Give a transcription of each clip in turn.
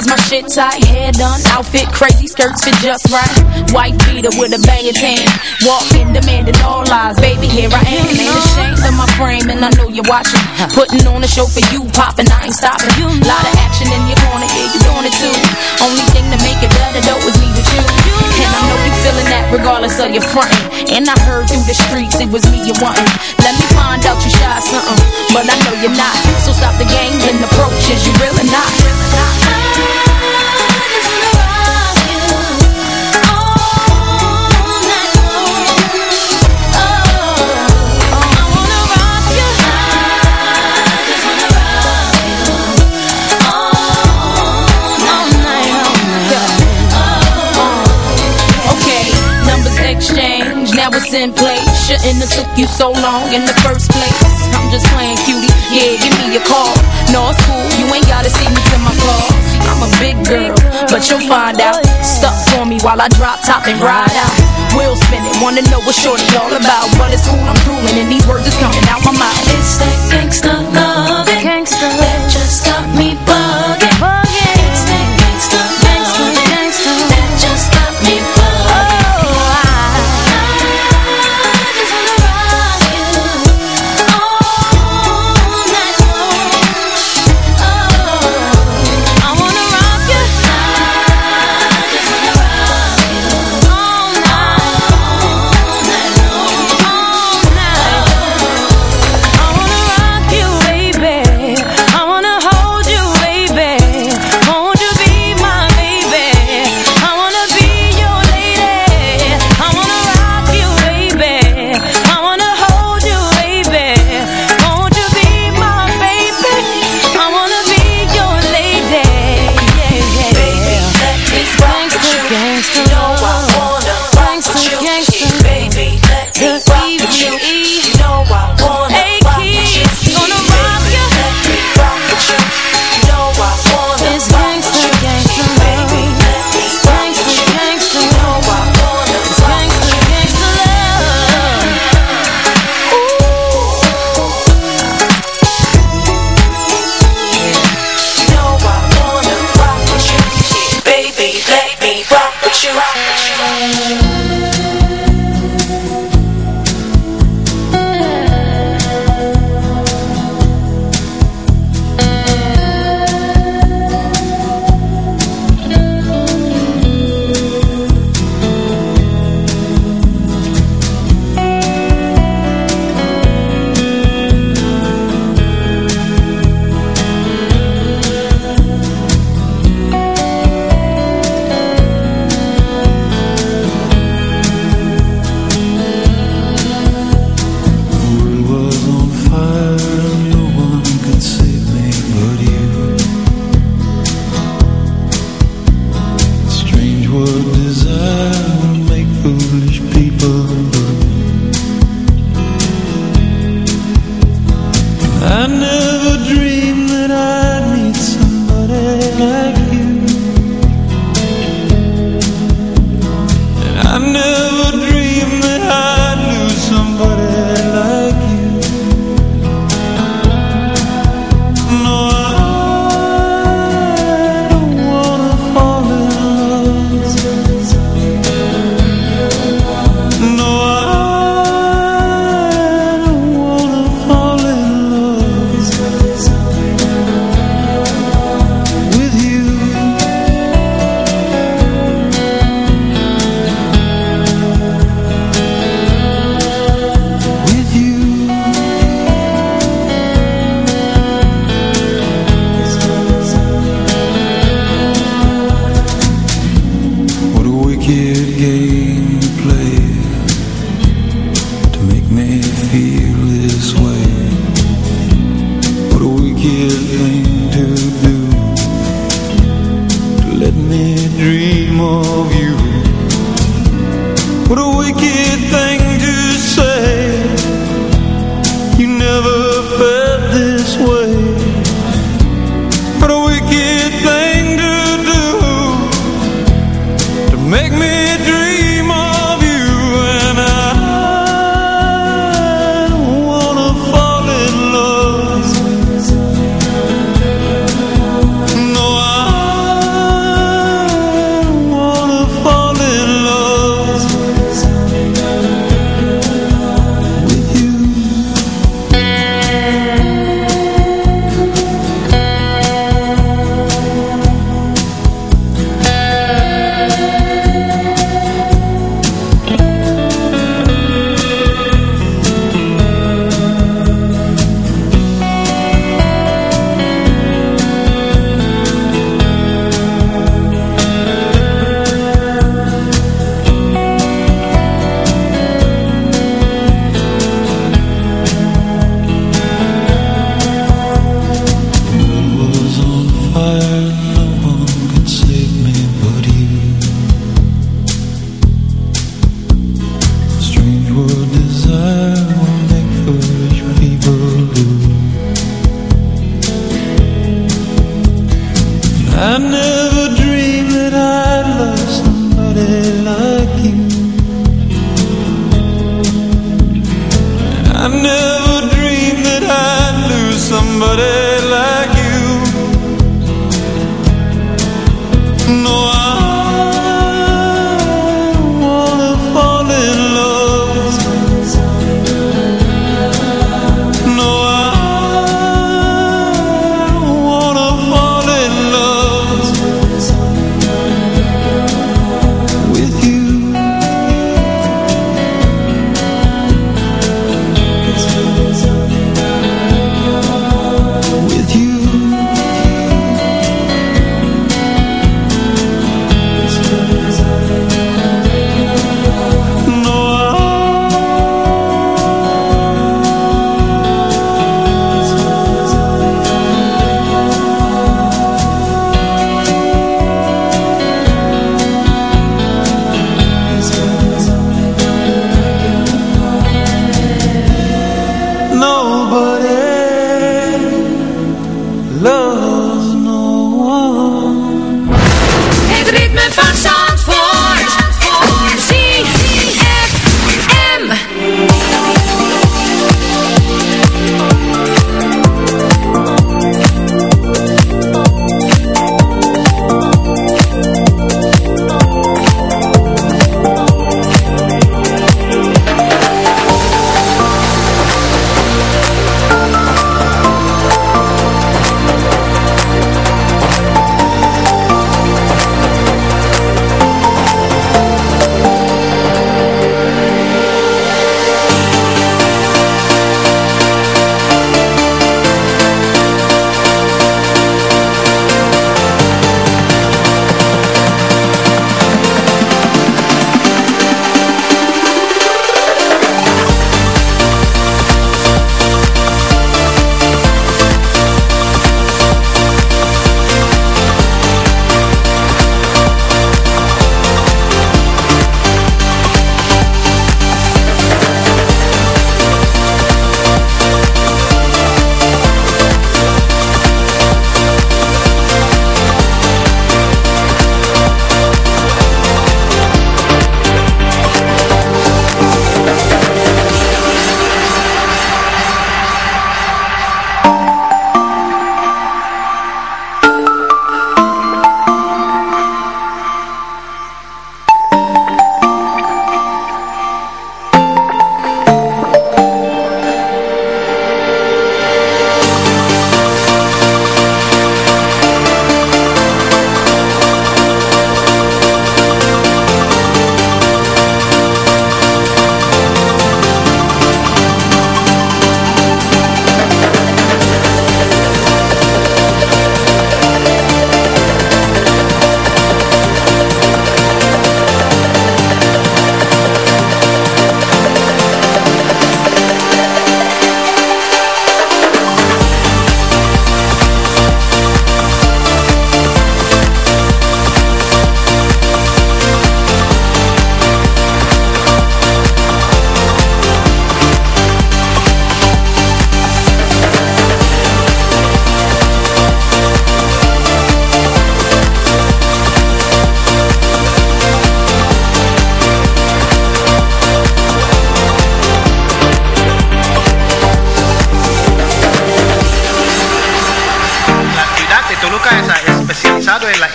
Always my shit tight, hair done, outfit crazy, skirts fit just right. White beater with a banging tan. Walking, demanding all lies. Baby, here I am. Ain't ashamed of my frame, and I know you're watching. Putting on a show for you, popping, I ain't stopping. Lot of action in your corner, yeah, you doing it too. Only thing to make it better, though, is me with you. And I know you feeling that regardless of your frontin'. And I heard through the streets it was me you wantin'. Let me find out you shy something, but I know you're not. So stop the games and approaches, you really not. Shouldn't have took you so long in the first place. I'm just playing cutie, yeah, give me a call. No, it's cool, you ain't gotta see me to my See, I'm a big girl, but you'll find out. Stuck for me while I drop top and ride out. Wheel spinning, wanna know what shorty all about? But it's cool, I'm drooling and these words is coming out my mouth. It's that gangsta love that just got me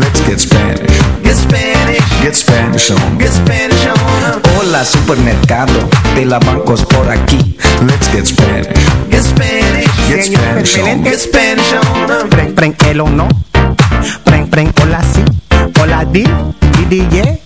Let's get Spanish. Get Spanish. Get Spanish on. Get Spanish on. Hola, supermercado de la bancos por aquí. Let's get Spanish. Get Spanish. Get Spanish on. Get Spanish on. Preng, preng, el o no. Preng, preng, hola si. Hola di, di, di, yeah.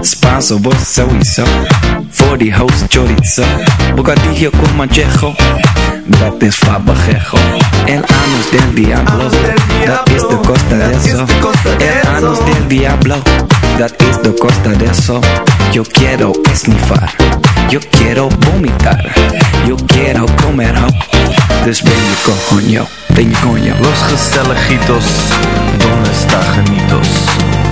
Spanso, vos sowieso. Voor die host chorizo. Bocadillo con manchejo. Dat is fabajejo. El anus del diablo. Dat is de costa de eso. El anus del diablo. Dat is de costa de eso. Yo quiero esnifar. Yo quiero vomitar. Yo quiero comer ho. Dus ben je coño. Ben coño. Los gezelligitos, donde está genitos?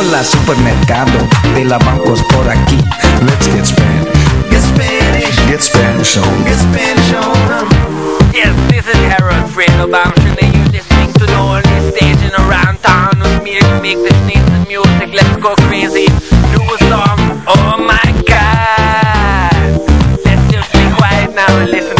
Hola, supermercado de la bancos por aquí. Let's get Spanish. Get Spanish. Get Spanish on. Get Spanish on. Yes, this is Harold Fredo Bamshin and you're listening to the only station around town with me to make this nice music. Let's go crazy. Do a song. Oh my god. Let's just be quiet now and listen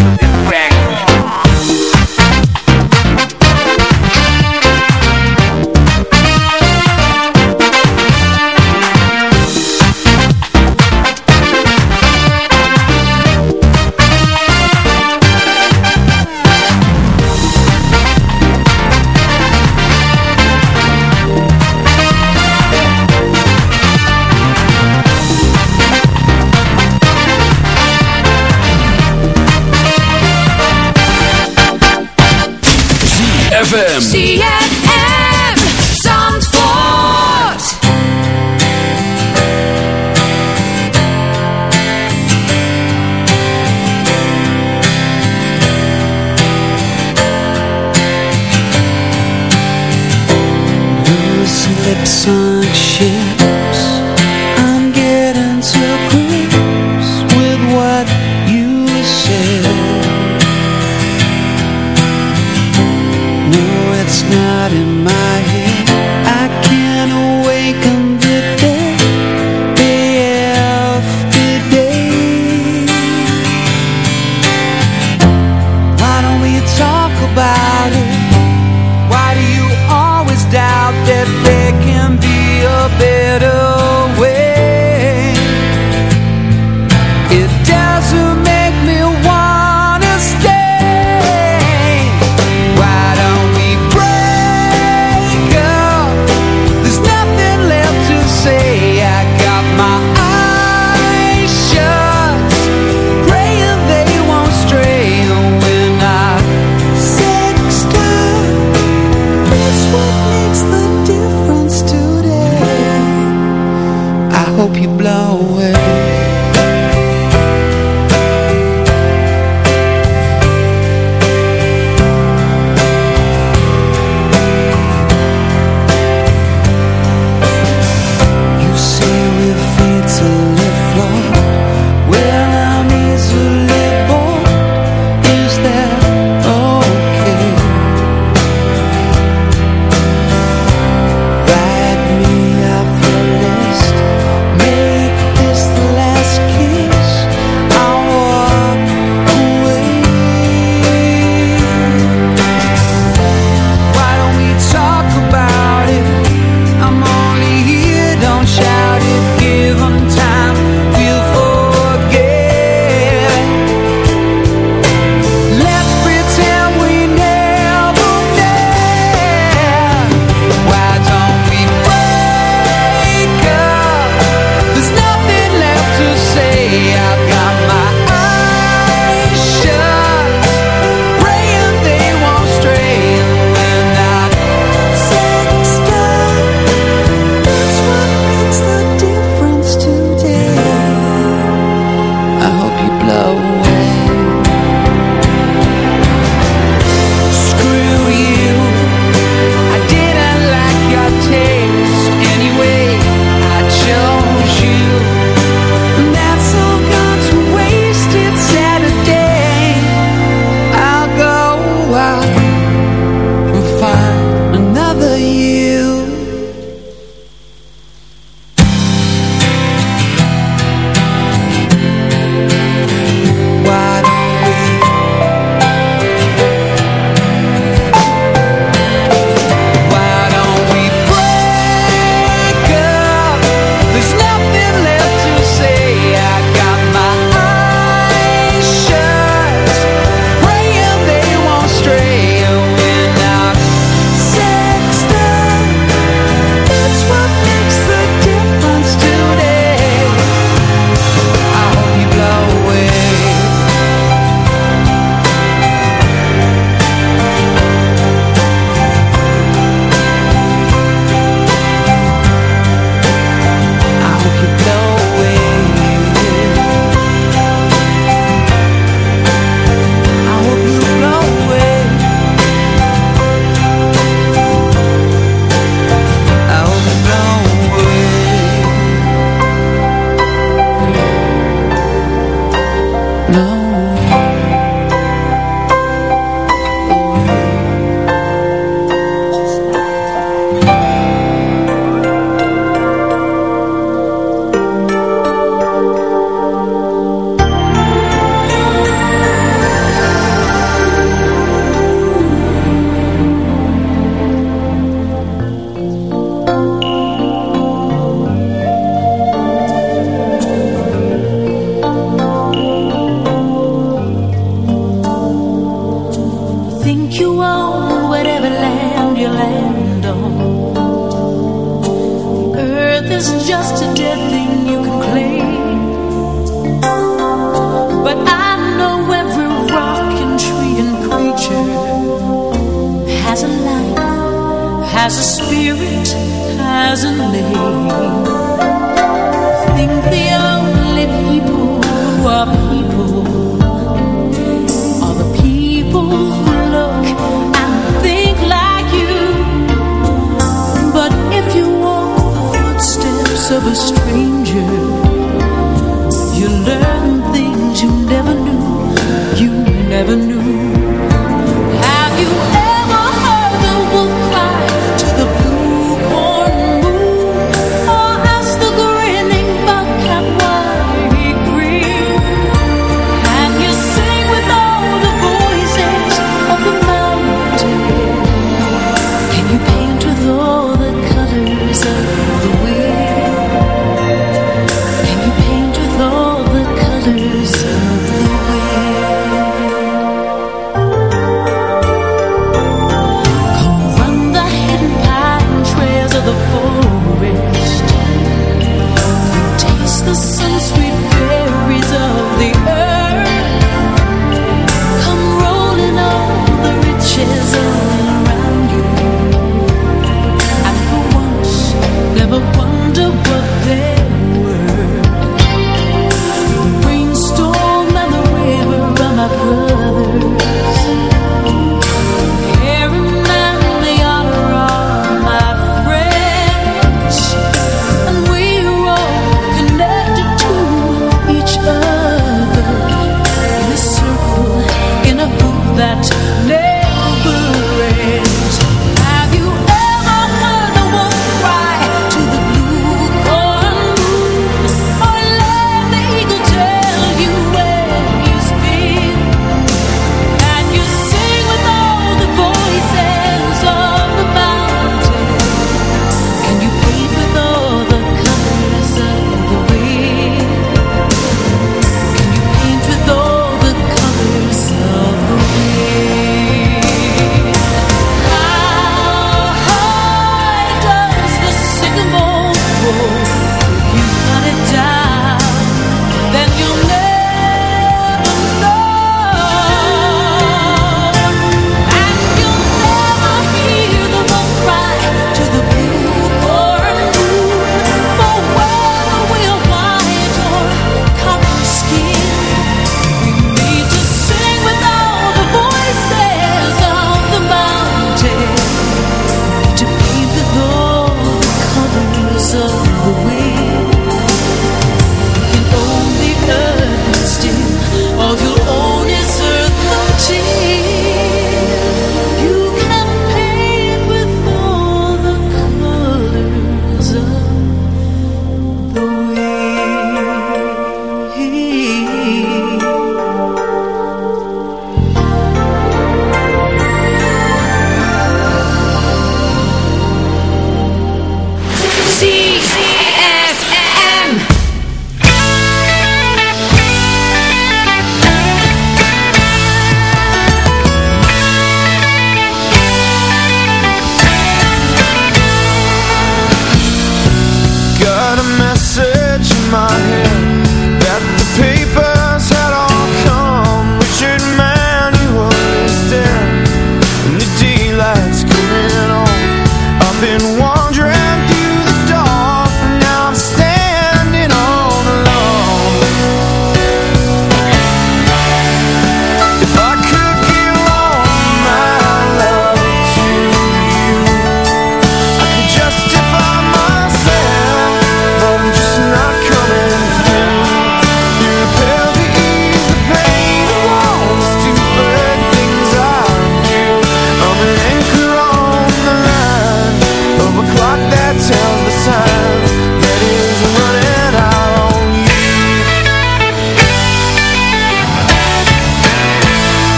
ZFM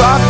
rock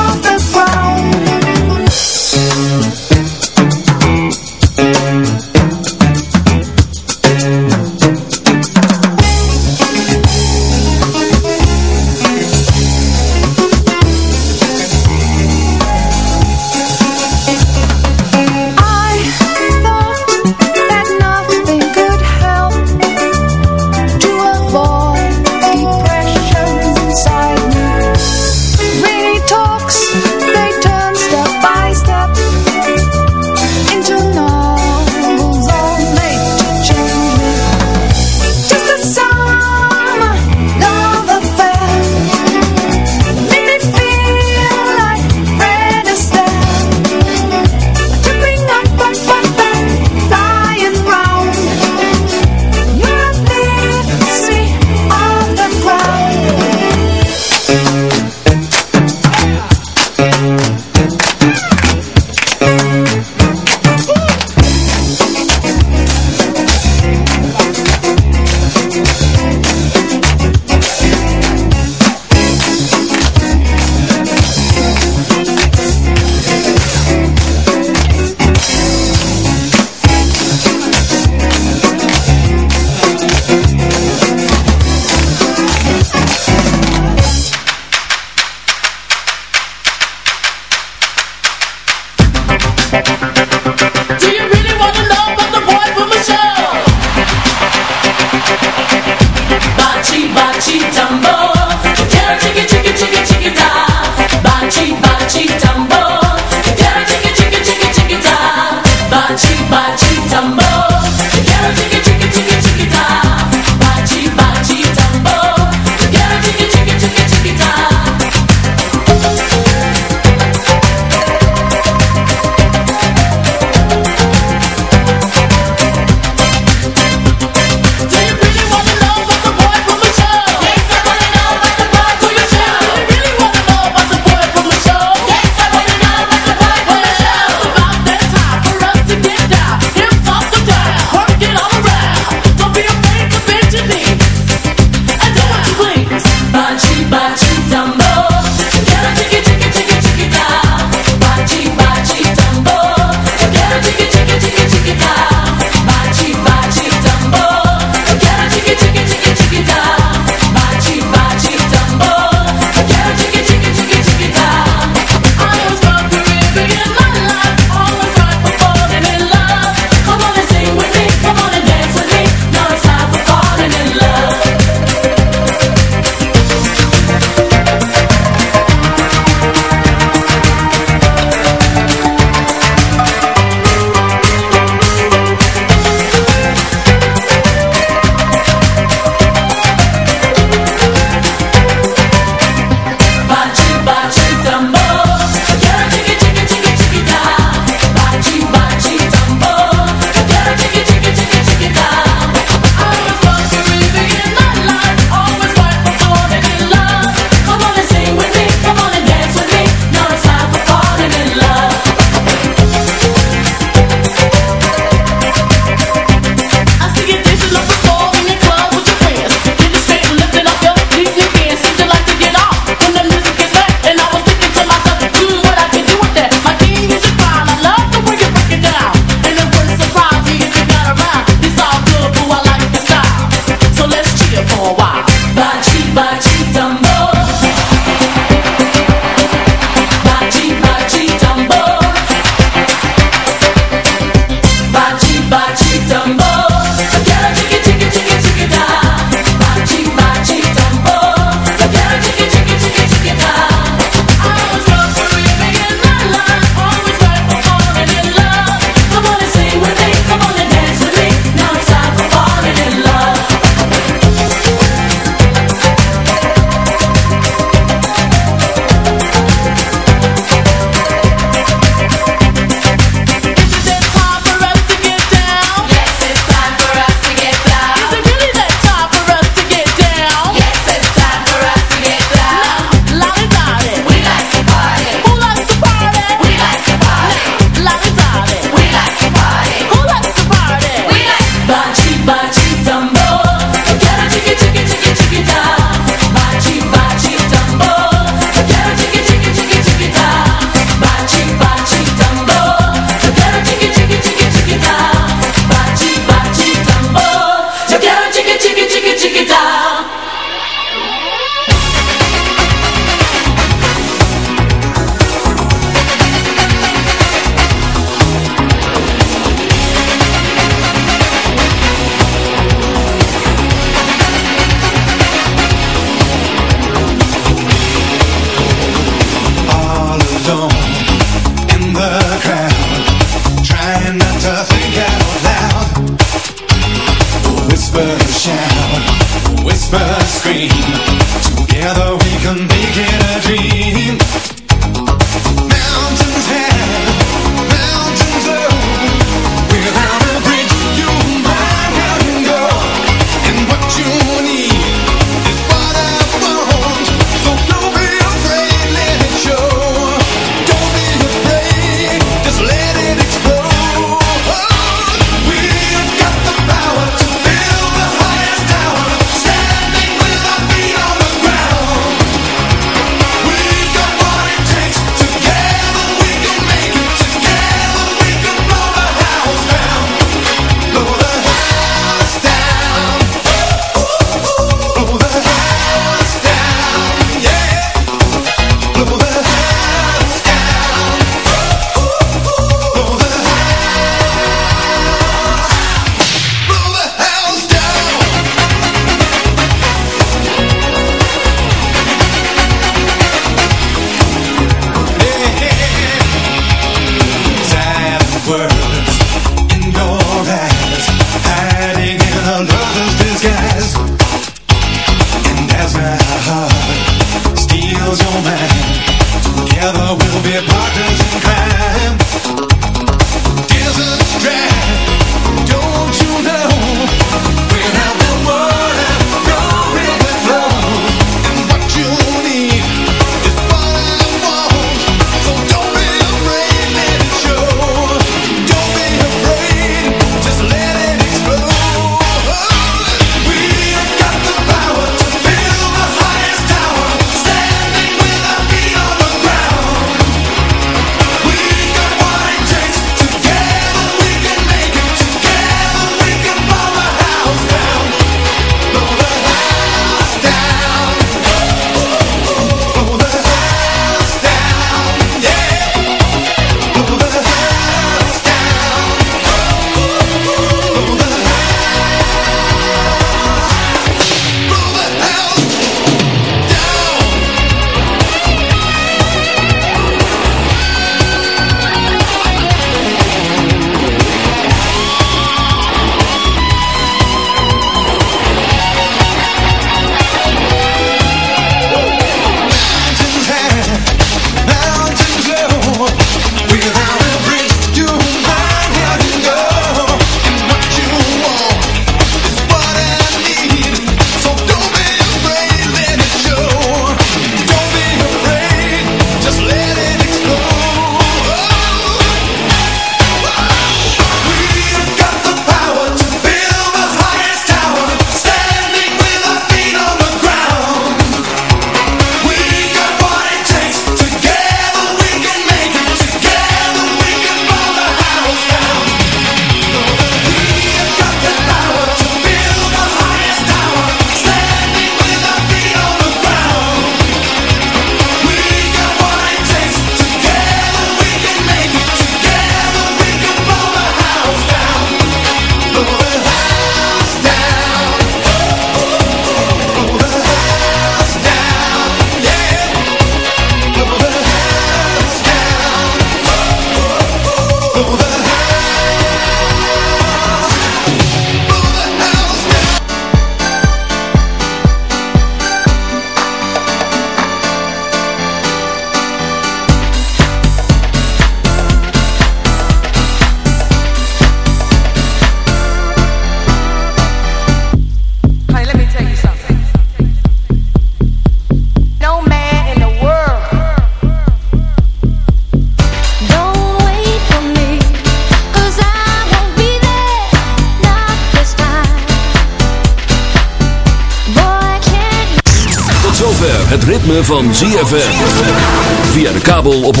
van ZFM. Via de kabel op 104.5.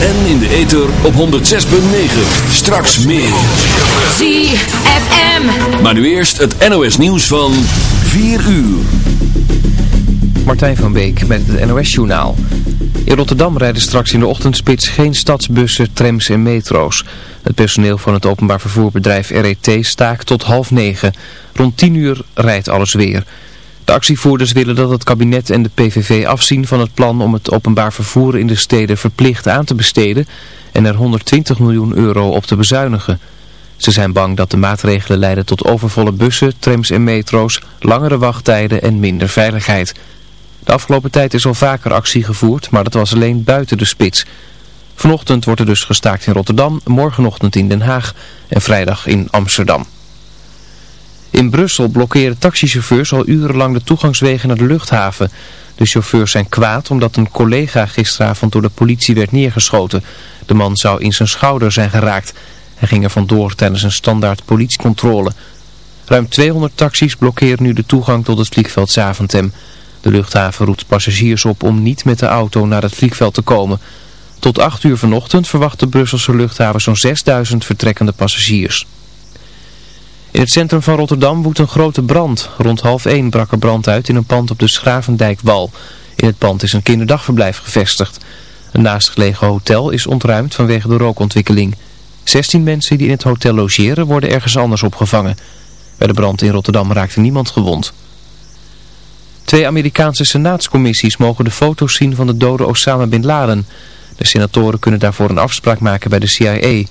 En in de ether op 106.9. Straks meer. ZFM. Maar nu eerst het NOS nieuws van 4 uur. Martijn van Beek met het NOS journaal. In Rotterdam rijden straks in de ochtendspits geen stadsbussen, trams en metro's. Het personeel van het openbaar vervoerbedrijf RET staakt tot half negen. Rond tien uur rijdt alles weer. De actievoerders willen dat het kabinet en de PVV afzien van het plan om het openbaar vervoer in de steden verplicht aan te besteden en er 120 miljoen euro op te bezuinigen. Ze zijn bang dat de maatregelen leiden tot overvolle bussen, trams en metro's, langere wachttijden en minder veiligheid. De afgelopen tijd is al vaker actie gevoerd, maar dat was alleen buiten de spits. Vanochtend wordt er dus gestaakt in Rotterdam, morgenochtend in Den Haag en vrijdag in Amsterdam. In Brussel blokkeren taxichauffeurs al urenlang de toegangswegen naar de luchthaven. De chauffeurs zijn kwaad omdat een collega gisteravond door de politie werd neergeschoten. De man zou in zijn schouder zijn geraakt. Hij ging er vandoor tijdens een standaard politiecontrole. Ruim 200 taxis blokkeren nu de toegang tot het vliegveld Zaventem. De luchthaven roept passagiers op om niet met de auto naar het vliegveld te komen. Tot 8 uur vanochtend verwacht de Brusselse luchthaven zo'n 6000 vertrekkende passagiers. In het centrum van Rotterdam woedt een grote brand. Rond half 1 brak er brand uit in een pand op de Schravendijkwal. In het pand is een kinderdagverblijf gevestigd. Een naastgelegen hotel is ontruimd vanwege de rookontwikkeling. 16 mensen die in het hotel logeren worden ergens anders opgevangen. Bij de brand in Rotterdam raakte niemand gewond. Twee Amerikaanse senaatscommissies mogen de foto's zien van de dode Osama Bin Laden. De senatoren kunnen daarvoor een afspraak maken bij de CIA.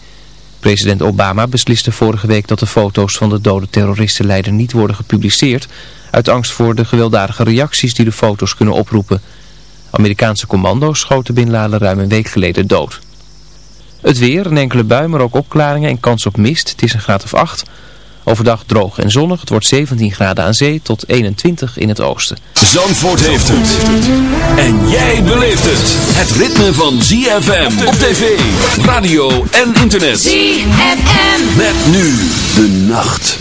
President Obama besliste vorige week dat de foto's van de dode terroristenleider niet worden gepubliceerd... uit angst voor de gewelddadige reacties die de foto's kunnen oproepen. Amerikaanse commando's schoten Bin Laden ruim een week geleden dood. Het weer, een enkele bui, maar ook opklaringen en kans op mist. Het is een graad of 8. Overdag droog en zonnig. Het wordt 17 graden aan zee tot 21 in het oosten. Zandvoort heeft het. En jij beleeft het. Het ritme van ZFM op tv, radio en internet. ZFM. Met nu de nacht.